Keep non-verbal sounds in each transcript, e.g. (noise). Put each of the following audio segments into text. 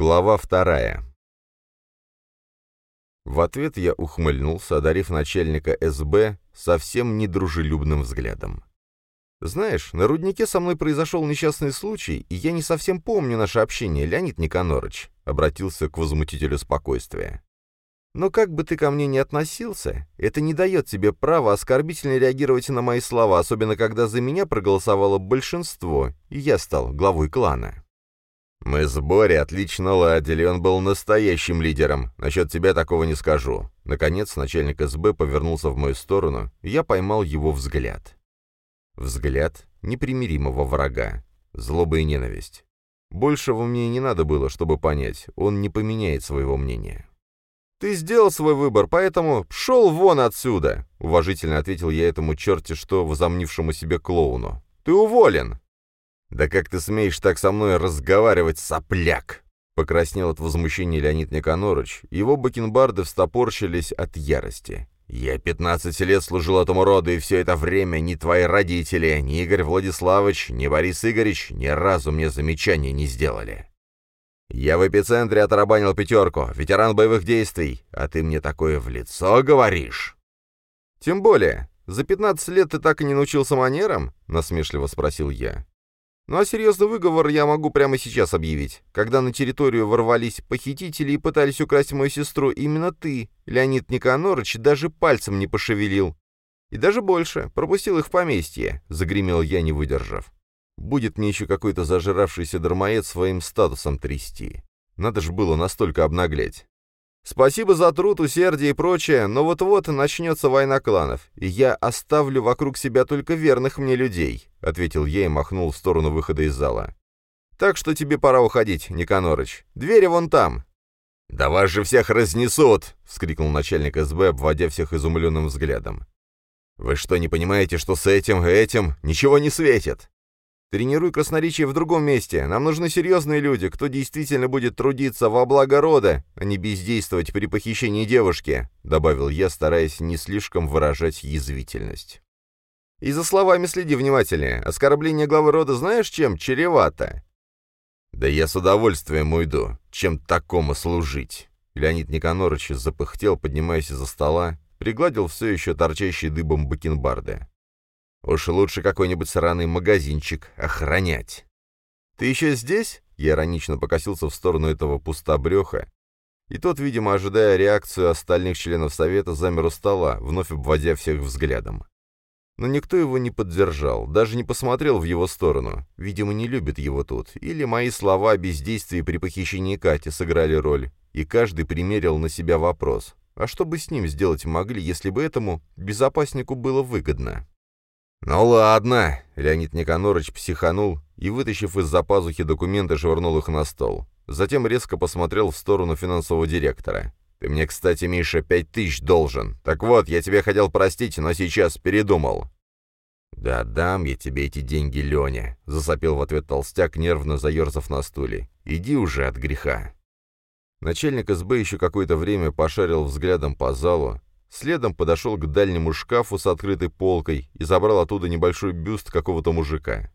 Глава вторая. В ответ я ухмыльнулся, одарив начальника СБ совсем недружелюбным взглядом. «Знаешь, на руднике со мной произошел несчастный случай, и я не совсем помню наше общение, Леонид Никонорыч», — обратился к возмутителю спокойствия. «Но как бы ты ко мне ни относился, это не дает тебе права оскорбительно реагировать на мои слова, особенно когда за меня проголосовало большинство, и я стал главой клана». «Мы с Бори отлично ладили, он был настоящим лидером. Насчет тебя такого не скажу». Наконец начальник СБ повернулся в мою сторону, и я поймал его взгляд. Взгляд непримиримого врага. Злоба и ненависть. Большего мне не надо было, чтобы понять, он не поменяет своего мнения. «Ты сделал свой выбор, поэтому пшел вон отсюда!» — уважительно ответил я этому черти что возомнившему себе клоуну. «Ты уволен!» «Да как ты смеешь так со мной разговаривать, сопляк?» Покраснел от возмущения Леонид Никонорыч, его бакенбарды встопорщились от ярости. «Я пятнадцать лет служил этому роду, и все это время ни твои родители, ни Игорь Владиславович, ни Борис Игоревич ни разу мне замечания не сделали. Я в эпицентре отрабанил пятерку, ветеран боевых действий, а ты мне такое в лицо говоришь?» «Тем более, за пятнадцать лет ты так и не научился манерам?» — насмешливо спросил я. Ну а серьезный выговор я могу прямо сейчас объявить. Когда на территорию ворвались похитители и пытались украсть мою сестру, именно ты, Леонид Никонорович, даже пальцем не пошевелил. И даже больше, пропустил их в поместье, — загремел я, не выдержав. Будет мне еще какой-то зажиравшийся дармоед своим статусом трясти. Надо же было настолько обнаглеть. Спасибо за труд, усердие и прочее, но вот-вот начнется война кланов, и я оставлю вокруг себя только верных мне людей», — ответил я и махнул в сторону выхода из зала. «Так что тебе пора уходить, Никонорыч. Двери вон там». «Да вас же всех разнесут!» — вскрикнул начальник СБ, обводя всех изумленным взглядом. «Вы что, не понимаете, что с этим и этим ничего не светит?» Тренируй красноречие в другом месте. Нам нужны серьезные люди, кто действительно будет трудиться во благо рода, а не бездействовать при похищении девушки», — добавил я, стараясь не слишком выражать язвительность. «И за словами следи внимательнее. Оскорбление главы рода знаешь чем? Чревато». «Да я с удовольствием уйду. Чем такому служить?» Леонид Никонорович запыхтел, поднимаясь из-за стола, пригладил все еще торчащие дыбом бакенбарды. Уж лучше какой-нибудь сраный магазинчик охранять. «Ты еще здесь?» — я иронично покосился в сторону этого пустобреха, и тот, видимо, ожидая реакцию остальных членов совета, замер у стола, вновь обводя всех взглядом. Но никто его не поддержал, даже не посмотрел в его сторону. Видимо, не любит его тут. Или мои слова о бездействии при похищении Кати сыграли роль, и каждый примерил на себя вопрос. А что бы с ним сделать могли, если бы этому безопаснику было выгодно? «Ну ладно», — Леонид Никонорович психанул и, вытащив из-за пазухи документы, швырнул их на стол. Затем резко посмотрел в сторону финансового директора. «Ты мне, кстати, Миша, пять тысяч должен. Так вот, я тебя хотел простить, но сейчас передумал». «Да дам я тебе эти деньги, Леня», — засопел в ответ толстяк, нервно заерзав на стуле. «Иди уже от греха». Начальник СБ еще какое-то время пошарил взглядом по залу, Следом подошел к дальнему шкафу с открытой полкой и забрал оттуда небольшой бюст какого-то мужика.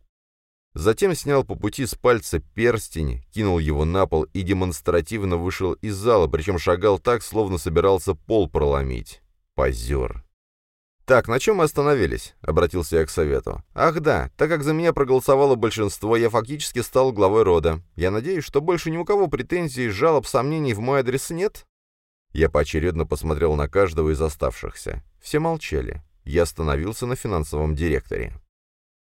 Затем снял по пути с пальца перстень, кинул его на пол и демонстративно вышел из зала, причем шагал так, словно собирался пол проломить. Позер. «Так, на чем мы остановились?» — обратился я к совету. «Ах да, так как за меня проголосовало большинство, я фактически стал главой рода. Я надеюсь, что больше ни у кого претензий, жалоб, сомнений в мой адрес нет?» Я поочередно посмотрел на каждого из оставшихся. Все молчали. Я остановился на финансовом директоре.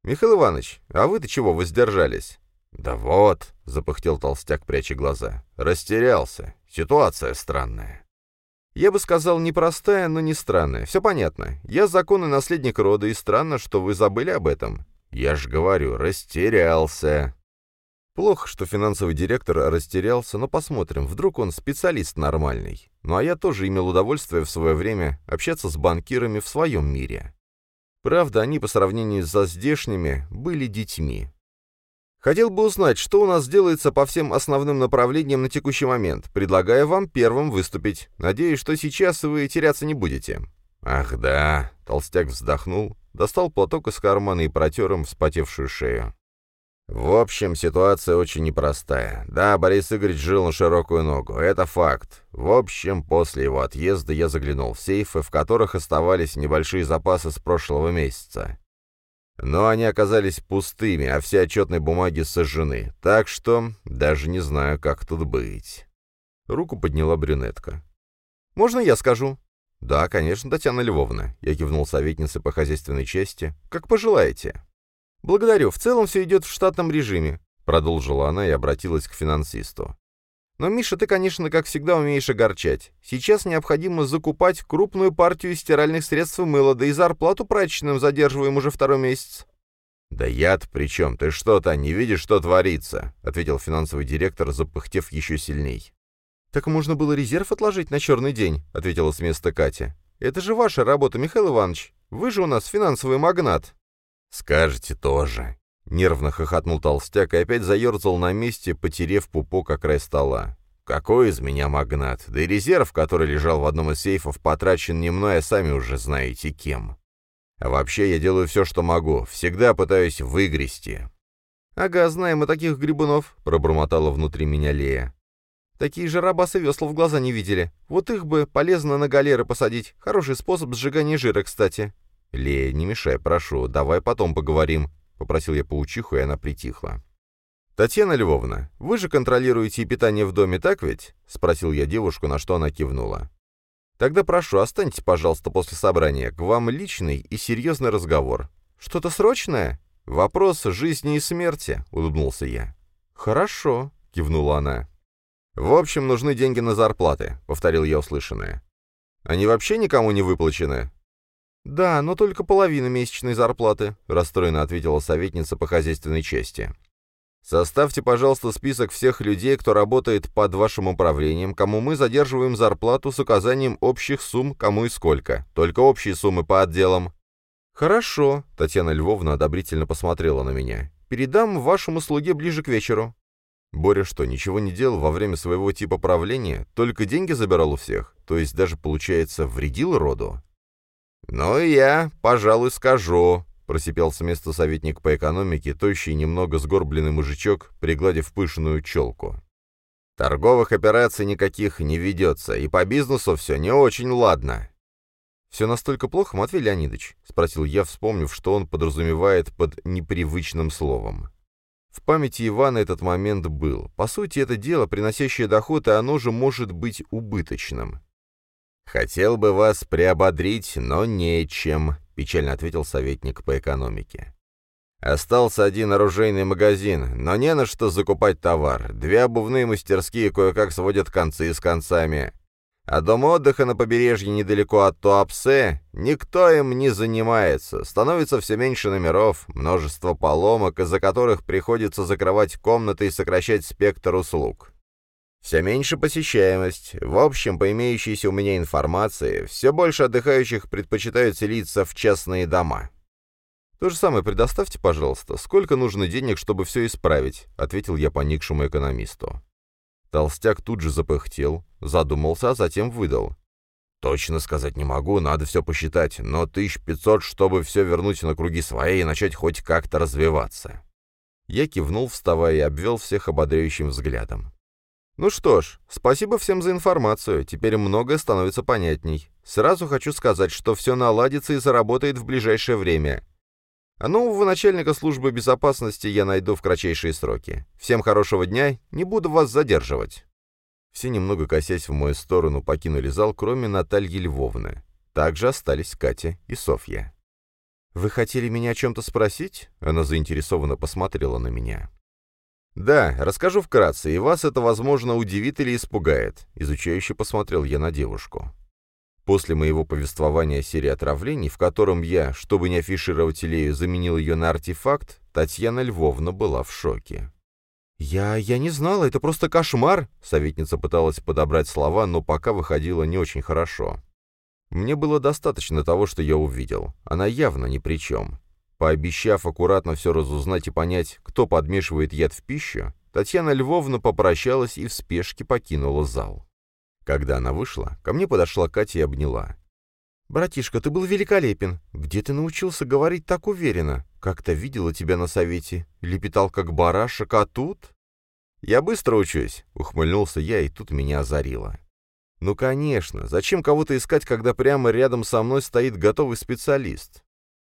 «Михаил Иванович, а вы-то чего воздержались?» «Да вот», — запыхтел толстяк, пряча глаза. «Растерялся. Ситуация странная». «Я бы сказал, непростая, но не странная. Все понятно. Я законный наследник рода, и странно, что вы забыли об этом». «Я ж говорю, растерялся». Плохо, что финансовый директор растерялся, но посмотрим, вдруг он специалист нормальный. Ну а я тоже имел удовольствие в свое время общаться с банкирами в своем мире. Правда, они по сравнению со здешними были детьми. Хотел бы узнать, что у нас делается по всем основным направлениям на текущий момент. Предлагаю вам первым выступить. Надеюсь, что сейчас вы теряться не будете. Ах да, толстяк вздохнул, достал платок из кармана и протер им вспотевшую шею. В общем, ситуация очень непростая. Да, Борис Игоревич жил на широкую ногу, это факт. В общем, после его отъезда я заглянул в сейфы, в которых оставались небольшие запасы с прошлого месяца. Но они оказались пустыми, а все отчетные бумаги сожжены. Так что даже не знаю, как тут быть. Руку подняла брюнетка. «Можно я скажу?» «Да, конечно, Татьяна Львовна», — я кивнул советнице по хозяйственной части. «Как пожелаете». «Благодарю. В целом все идет в штатном режиме», — продолжила она и обратилась к финансисту. «Но, Миша, ты, конечно, как всегда умеешь огорчать. Сейчас необходимо закупать крупную партию стиральных средств и мыла, да и зарплату прачечным задерживаем уже второй месяц». «Да я-то при чем? Ты что-то не видишь, что творится?» — ответил финансовый директор, запыхтев еще сильней. «Так можно было резерв отложить на черный день», — ответила с места Катя. «Это же ваша работа, Михаил Иванович. Вы же у нас финансовый магнат». «Скажете тоже». Нервно хохотнул толстяк и опять заерзал на месте, потерев пупок о край стола. «Какой из меня магнат? Да и резерв, который лежал в одном из сейфов, потрачен не мной, а сами уже знаете кем. А вообще я делаю все, что могу. Всегда пытаюсь выгрести». «Ага, знаем мы таких грибунов», — пробормотала внутри меня Лея. «Такие же рабасы весла в глаза не видели. Вот их бы полезно на галеры посадить. Хороший способ сжигания жира, кстати. «Лея, не мешай, прошу, давай потом поговорим», — попросил я паучиху, и она притихла. «Татьяна Львовна, вы же контролируете питание в доме, так ведь?» — спросил я девушку, на что она кивнула. «Тогда прошу, останьтесь, пожалуйста, после собрания. К вам личный и серьезный разговор. Что-то срочное? Вопрос жизни и смерти», — улыбнулся я. «Хорошо», — кивнула она. «В общем, нужны деньги на зарплаты», — повторил я услышанное. «Они вообще никому не выплачены?» «Да, но только половина месячной зарплаты», — расстроенно ответила советница по хозяйственной части. «Составьте, пожалуйста, список всех людей, кто работает под вашим управлением, кому мы задерживаем зарплату с указанием общих сумм, кому и сколько. Только общие суммы по отделам». «Хорошо», — Татьяна Львовна одобрительно посмотрела на меня. «Передам вашему слуге ближе к вечеру». Боря что, ничего не делал во время своего типа правления? Только деньги забирал у всех? То есть даже, получается, вредил роду? «Ну я, пожалуй, скажу», — просипел с места советник по экономике, тощий немного сгорбленный мужичок, пригладив пышную челку. «Торговых операций никаких не ведется, и по бизнесу все не очень ладно». «Все настолько плохо, Матвей Леонидович?» — спросил я, вспомнив, что он подразумевает под непривычным словом. В памяти Ивана этот момент был. По сути, это дело, приносящее доход, и оно же может быть убыточным. «Хотел бы вас приободрить, но нечем», — печально ответил советник по экономике. «Остался один оружейный магазин, но не на что закупать товар. Две обувные мастерские кое-как сводят концы с концами. А дом отдыха на побережье недалеко от Туапсе никто им не занимается. Становится все меньше номеров, множество поломок, из-за которых приходится закрывать комнаты и сокращать спектр услуг. Все меньше посещаемость. В общем, по имеющейся у меня информации, все больше отдыхающих предпочитают селиться в частные дома. «То же самое предоставьте, пожалуйста. Сколько нужно денег, чтобы все исправить?» — ответил я поникшему экономисту. Толстяк тут же запыхтел, задумался, а затем выдал. «Точно сказать не могу, надо все посчитать, но тысяч пятьсот, чтобы все вернуть на круги свои и начать хоть как-то развиваться». Я кивнул, вставая, и обвел всех ободряющим взглядом. Ну что ж, спасибо всем за информацию, теперь многое становится понятней. Сразу хочу сказать, что все наладится и заработает в ближайшее время. А нового начальника службы безопасности я найду в кратчайшие сроки. Всем хорошего дня, не буду вас задерживать. Все немного косясь в мою сторону покинули зал, кроме Натальи Львовны. Также остались Катя и Софья. «Вы хотели меня о чем-то спросить?» Она заинтересованно посмотрела на меня. «Да, расскажу вкратце, и вас это, возможно, удивит или испугает», — изучающе посмотрел я на девушку. После моего повествования о серии отравлений, в котором я, чтобы не афишировать Илею, заменил ее на артефакт, Татьяна Львовна была в шоке. «Я... я не знала, это просто кошмар!» Советница пыталась подобрать слова, но пока выходила не очень хорошо. Мне было достаточно того, что я увидел. Она явно ни при чем. Пообещав аккуратно все разузнать и понять, кто подмешивает яд в пищу, Татьяна Львовна попрощалась и в спешке покинула зал. Когда она вышла, ко мне подошла Катя и обняла. «Братишка, ты был великолепен. Где ты научился говорить так уверенно? Как-то видела тебя на совете, лепетал как барашек, а тут...» «Я быстро учусь», — ухмыльнулся я, и тут меня озарило. «Ну, конечно, зачем кого-то искать, когда прямо рядом со мной стоит готовый специалист?»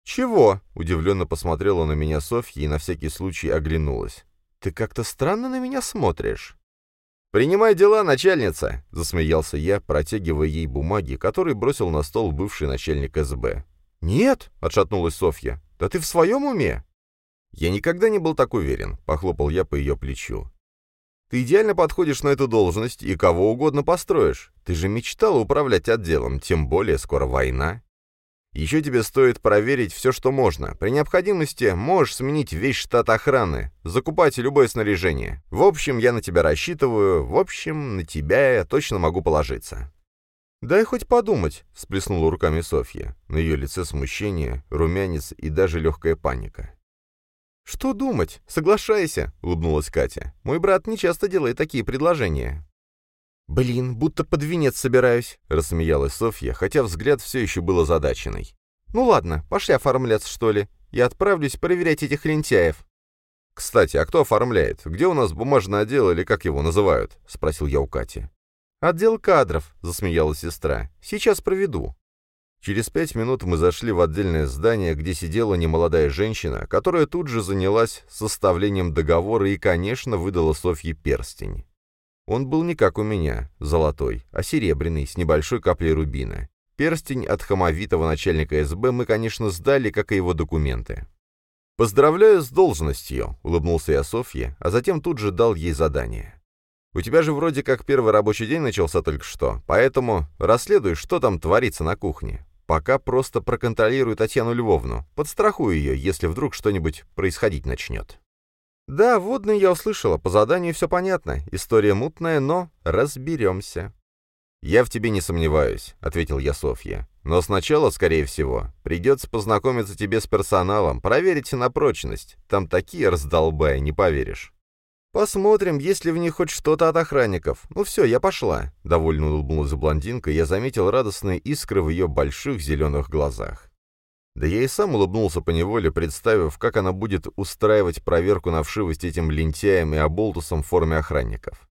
«Чего?» — удивленно посмотрела на меня Софья и на всякий случай оглянулась. «Ты как-то странно на меня смотришь». «Принимай дела, начальница!» — засмеялся я, протягивая ей бумаги, которые бросил на стол бывший начальник СБ. «Нет!» — отшатнулась Софья. «Да ты в своем уме?» «Я никогда не был так уверен», — похлопал я по ее плечу. «Ты идеально подходишь на эту должность и кого угодно построишь. Ты же мечтала управлять отделом, тем более скоро война. Еще тебе стоит проверить все, что можно. При необходимости можешь сменить весь штат охраны, закупать любое снаряжение. В общем, я на тебя рассчитываю, в общем, на тебя я точно могу положиться». «Дай хоть подумать», — всплеснула руками Софья. На ее лице смущение, румянец и даже легкая паника. «Что думать? Соглашайся», — улыбнулась Катя. «Мой брат не часто делает такие предложения». «Блин, будто под венец собираюсь», — рассмеялась Софья, хотя взгляд все еще был озадаченный. «Ну ладно, пошли оформляться, что ли. Я отправлюсь проверять этих лентяев». «Кстати, а кто оформляет? Где у нас бумажный отдел или как его называют?» — спросил я у Кати. «Отдел кадров», — засмеялась сестра. «Сейчас проведу». Через пять минут мы зашли в отдельное здание, где сидела немолодая женщина, которая тут же занялась составлением договора и, конечно, выдала Софье перстень. Он был не как у меня, золотой, а серебряный, с небольшой каплей рубина. Перстень от хамовитого начальника СБ мы, конечно, сдали, как и его документы. «Поздравляю с должностью», — улыбнулся я Софье, а затем тут же дал ей задание. «У тебя же вроде как первый рабочий день начался только что, поэтому расследуй, что там творится на кухне. Пока просто проконтролируй Татьяну Львовну, подстрахуй ее, если вдруг что-нибудь происходить начнет». «Да, водный я услышала, по заданию все понятно. История мутная, но разберемся». «Я в тебе не сомневаюсь», — ответил я Софье. «Но сначала, скорее всего, придется познакомиться тебе с персоналом, проверить на прочность. Там такие раздолбая, не поверишь». «Посмотрим, есть ли в них хоть что-то от охранников. Ну все, я пошла». Довольно улыбнулась блондинка, я заметил радостные искры в ее больших зеленых глазах. Да я и сам улыбнулся поневоле, представив, как она будет устраивать проверку на вшивость этим лентяям и оболтусам в форме охранников.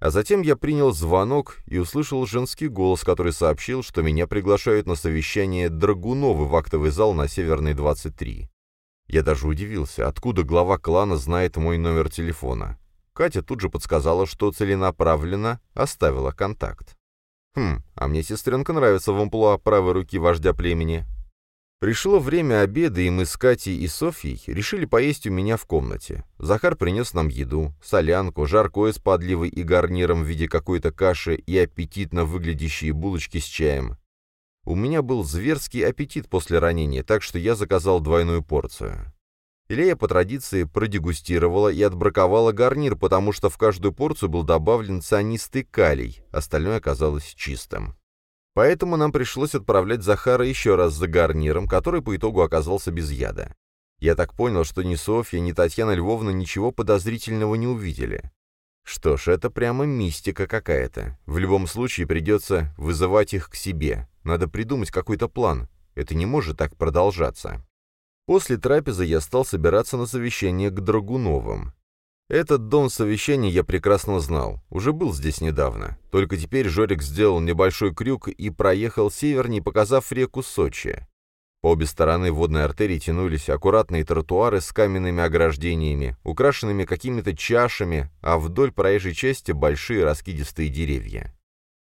А затем я принял звонок и услышал женский голос, который сообщил, что меня приглашают на совещание Драгуновы в актовый зал на Северной 23. Я даже удивился, откуда глава клана знает мой номер телефона. Катя тут же подсказала, что целенаправленно оставила контакт. Хм, а мне сестренка нравится в амплуа правой руки вождя племени, Пришло время обеда, и мы с Катей и Софьей решили поесть у меня в комнате. Захар принес нам еду, солянку, жаркое с подливой и гарниром в виде какой-то каши и аппетитно выглядящие булочки с чаем. У меня был зверский аппетит после ранения, так что я заказал двойную порцию. Илья по традиции продегустировала и отбраковала гарнир, потому что в каждую порцию был добавлен цианистый калий, остальное оказалось чистым. Поэтому нам пришлось отправлять Захара еще раз за гарниром, который по итогу оказался без яда. Я так понял, что ни Софья, ни Татьяна Львовна ничего подозрительного не увидели. Что ж, это прямо мистика какая-то. В любом случае придется вызывать их к себе. Надо придумать какой-то план. Это не может так продолжаться. После трапезы я стал собираться на совещание к Драгуновым. Этот дом совещаний я прекрасно знал, уже был здесь недавно. Только теперь Жорик сделал небольшой крюк и проехал севернее, показав реку Сочи. По обе стороны водной артерии тянулись аккуратные тротуары с каменными ограждениями, украшенными какими-то чашами, а вдоль проезжей части большие раскидистые деревья.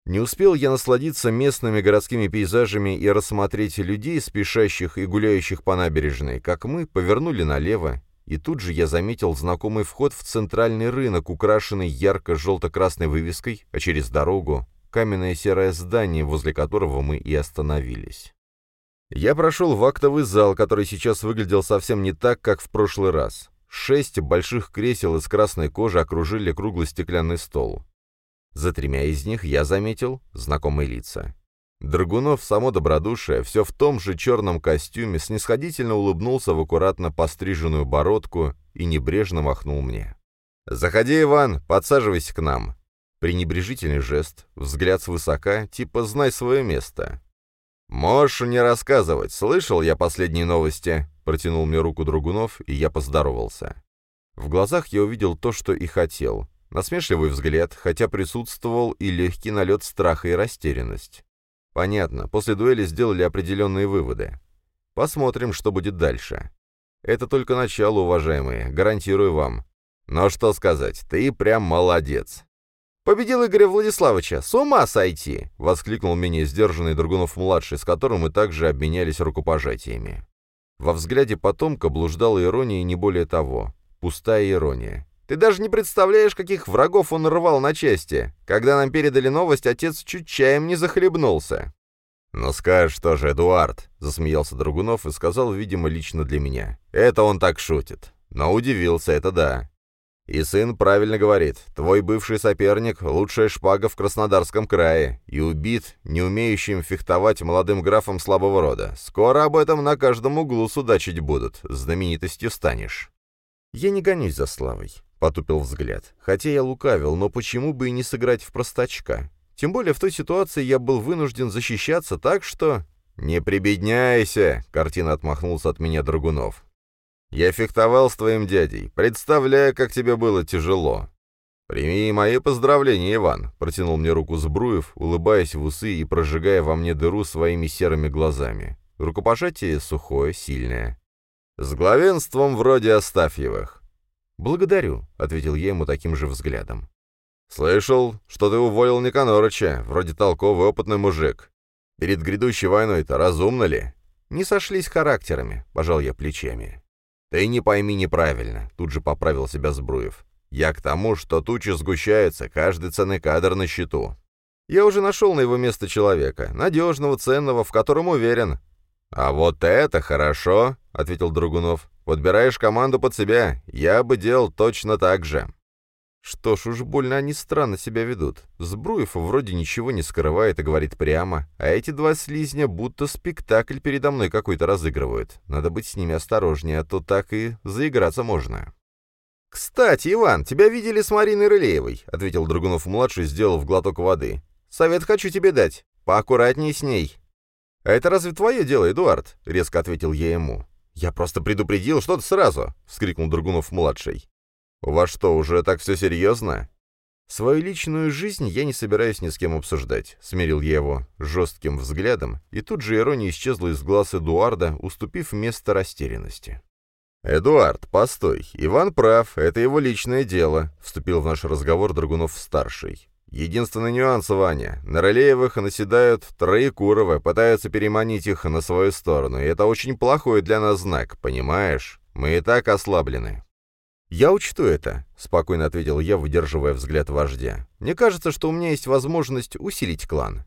Не успел я насладиться местными городскими пейзажами и рассмотреть людей, спешащих и гуляющих по набережной, как мы повернули налево и тут же я заметил знакомый вход в центральный рынок, украшенный ярко-желто-красной вывеской, а через дорогу — каменное серое здание, возле которого мы и остановились. Я прошел в актовый зал, который сейчас выглядел совсем не так, как в прошлый раз. Шесть больших кресел из красной кожи окружили круглый стеклянный стол. За тремя из них я заметил знакомые лица. Драгунов, само добродушие, все в том же черном костюме, снисходительно улыбнулся в аккуратно постриженную бородку и небрежно махнул мне. «Заходи, Иван, подсаживайся к нам». Пренебрежительный жест, взгляд свысока, типа «знай свое место». «Можешь не рассказывать, слышал я последние новости. — протянул мне руку Другунов, и я поздоровался. В глазах я увидел то, что и хотел. Насмешливый взгляд, хотя присутствовал и легкий налет страха и растерянность. Понятно, после дуэли сделали определенные выводы. Посмотрим, что будет дальше. Это только начало, уважаемые, гарантирую вам. Но что сказать, ты прям молодец. «Победил Игоря Владиславовича! С ума сойти!» — воскликнул менее сдержанный Драгунов-младший, с которым мы также обменялись рукопожатиями. Во взгляде потомка блуждала ирония и не более того. Пустая ирония. «Ты даже не представляешь, каких врагов он рвал на части. Когда нам передали новость, отец чуть чаем не захлебнулся». «Ну скажешь что же, Эдуард», — засмеялся Драгунов и сказал, видимо, лично для меня. «Это он так шутит. Но удивился, это да. И сын правильно говорит, твой бывший соперник — лучшая шпага в Краснодарском крае, и убит, не умеющим фехтовать молодым графом слабого рода. Скоро об этом на каждом углу судачить будут, знаменитостью станешь. Я не гонюсь за славой, — потупил взгляд. Хотя я лукавил, но почему бы и не сыграть в простачка? Тем более в той ситуации я был вынужден защищаться так, что... «Не прибедняйся!» — картина отмахнулся от меня Драгунов. Я фехтовал с твоим дядей. Представляю, как тебе было тяжело. Прими мои поздравления, Иван, протянул мне руку Сбруев, улыбаясь в усы и прожигая во мне дыру своими серыми глазами. Рукопожатие сухое, сильное. С главенством вроде Астафьевых. «Благодарю», — ответил я ему таким же взглядом. «Слышал, что ты уволил Никанорыча, вроде толковый опытный мужик. Перед грядущей войной-то разумно ли?» «Не сошлись характерами», — пожал я плечами. «Ты не пойми неправильно», — тут же поправил себя Сбруев. «Я к тому, что тучи сгущаются, каждый ценный кадр на счету. Я уже нашел на его место человека, надежного, ценного, в котором уверен». «А вот это хорошо», — ответил Другунов. «Подбираешь команду под себя. Я бы делал точно так же». Что ж, уж больно они странно себя ведут. Сбруев вроде ничего не скрывает и говорит прямо, а эти два слизня будто спектакль передо мной какой-то разыгрывают. Надо быть с ними осторожнее, а то так и заиграться можно. «Кстати, Иван, тебя видели с Мариной Рылеевой», — ответил Драгунов-младший, сделав глоток воды. «Совет хочу тебе дать. Поаккуратней с ней». «А это разве твое дело, Эдуард?» — резко ответил я ему. «Я просто предупредил, что то сразу!» — вскрикнул Драгунов-младший. «У вас что, уже так все серьезно?» «Свою личную жизнь я не собираюсь ни с кем обсуждать», — смирил я его жестким взглядом, и тут же ирония исчезла из глаз Эдуарда, уступив место растерянности. «Эдуард, постой. Иван прав, это его личное дело», — вступил в наш разговор Драгунов-старший. «Единственный нюанс, Ваня. На Рылеевых наседают Троекуровы, пытаются переманить их на свою сторону, и это очень плохой для нас знак, понимаешь? Мы и так ослаблены». «Я учту это», — спокойно ответил я, выдерживая взгляд вождя. «Мне кажется, что у меня есть возможность усилить клан».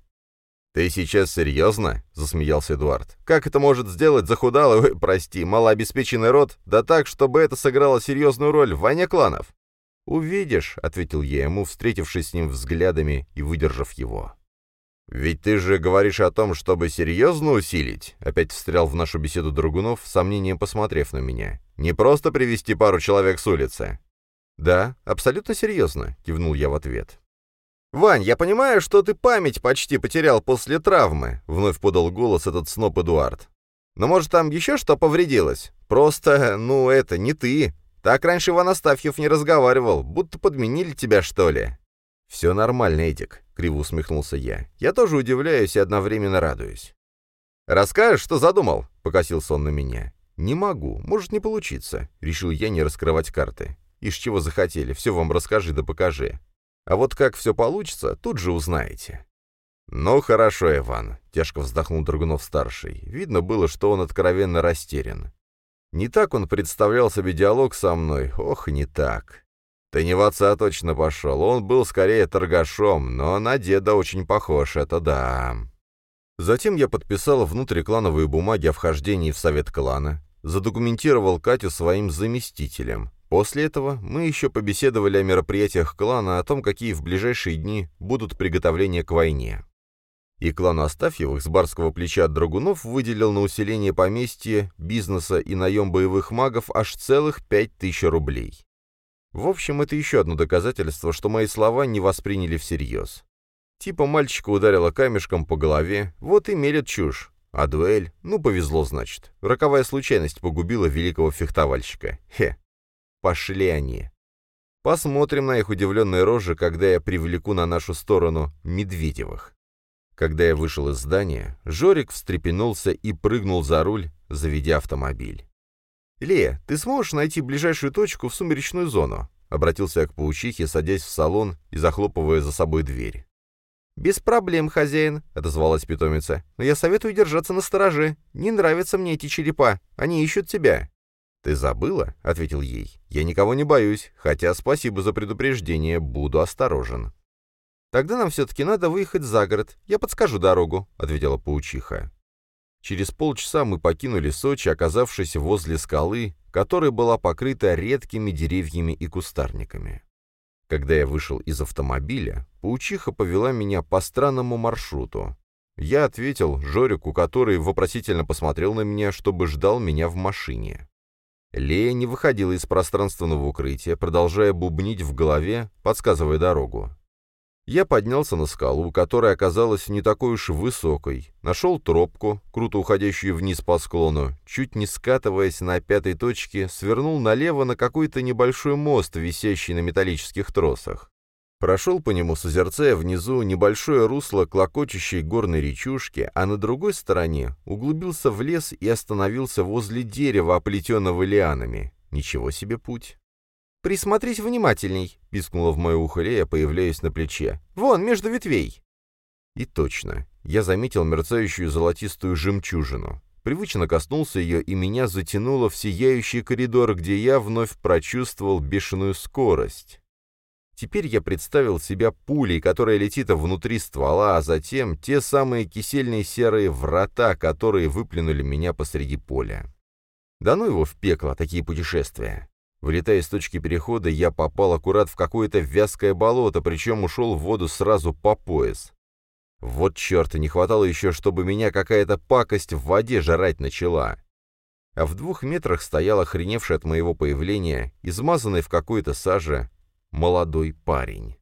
«Ты сейчас серьезно?» — засмеялся Эдуард. «Как это может сделать захудалый, (laughs) прости, малообеспеченный род, да так, чтобы это сыграло серьезную роль в войне кланов?» «Увидишь», — ответил я ему, встретившись с ним взглядами и выдержав его. «Ведь ты же говоришь о том, чтобы серьезно усилить», — опять встрял в нашу беседу Драгунов, сомнением посмотрев на меня. «Не просто привести пару человек с улицы». «Да, абсолютно серьезно», — кивнул я в ответ. «Вань, я понимаю, что ты память почти потерял после травмы», — вновь подал голос этот сноп Эдуард. «Но может там еще что повредилось? Просто, ну это, не ты. Так раньше Иван Астафьев не разговаривал, будто подменили тебя, что ли». «Все нормально, Эдик», — криво усмехнулся я. «Я тоже удивляюсь и одновременно радуюсь». «Расскажешь, что задумал?» — покосился он на меня. «Не могу. Может не получиться». Решил я не раскрывать карты. «Из чего захотели, все вам расскажи да покажи. А вот как все получится, тут же узнаете». «Ну, хорошо, Иван», — тяжко вздохнул Драгунов-старший. Видно было, что он откровенно растерян. Не так он представлял себе диалог со мной, ох, не так. Ты не в отца точно пошел, он был скорее торгашом, но на деда очень похож, это да. Затем я подписал внутриклановые бумаги о вхождении в совет клана, задокументировал Катю своим заместителем. После этого мы еще побеседовали о мероприятиях клана, о том, какие в ближайшие дни будут приготовления к войне. И клан Астафьевых с барского плеча драгунов выделил на усиление поместья, бизнеса и наем боевых магов аж целых пять тысяч рублей. В общем, это еще одно доказательство, что мои слова не восприняли всерьез. Типа мальчика ударила камешком по голове, вот и мерят чушь. А дуэль? Ну, повезло, значит. Роковая случайность погубила великого фехтовальщика. Хе. Пошли они. Посмотрим на их удивленные рожи, когда я привлеку на нашу сторону Медведевых. Когда я вышел из здания, Жорик встрепенулся и прыгнул за руль, заведя автомобиль. «Лея, ты сможешь найти ближайшую точку в сумеречную зону?» — обратился я к паучихе, садясь в салон и захлопывая за собой дверь. «Без проблем, хозяин», — отозвалась питомица. «Но я советую держаться на стороже. Не нравятся мне эти черепа. Они ищут тебя». «Ты забыла?» — ответил ей. «Я никого не боюсь, хотя спасибо за предупреждение, буду осторожен». «Тогда нам все-таки надо выехать за город. Я подскажу дорогу», — ответила паучиха. Через полчаса мы покинули Сочи, оказавшись возле скалы, которая была покрыта редкими деревьями и кустарниками. Когда я вышел из автомобиля, паучиха повела меня по странному маршруту. Я ответил Жорику, который вопросительно посмотрел на меня, чтобы ждал меня в машине. Лея не выходила из пространственного укрытия, продолжая бубнить в голове, подсказывая дорогу. Я поднялся на скалу, которая оказалась не такой уж высокой, нашел тропку, круто уходящую вниз по склону, чуть не скатываясь на пятой точке, свернул налево на какой-то небольшой мост, висящий на металлических тросах. Прошел по нему, созерцая внизу небольшое русло клокочущей горной речушки, а на другой стороне углубился в лес и остановился возле дерева, оплетенного лианами. Ничего себе путь. «Присмотрись внимательней», — пискнула в мое ухо Лея, появляясь на плече. «Вон, между ветвей». И точно. Я заметил мерцающую золотистую жемчужину. Привычно коснулся ее, и меня затянуло в сияющий коридор, где я вновь прочувствовал бешеную скорость. Теперь я представил себя пулей, которая летит внутри ствола, а затем те самые кисельные серые врата, которые выплюнули меня посреди поля. Да ну его в пекло, такие путешествия. Вылетая из точки перехода, я попал аккурат в какое-то вязкое болото, причем ушел в воду сразу по пояс. Вот черт, не хватало еще, чтобы меня какая-то пакость в воде жрать начала. А в двух метрах стоял охреневший от моего появления, измазанный в какой-то саже, молодой парень.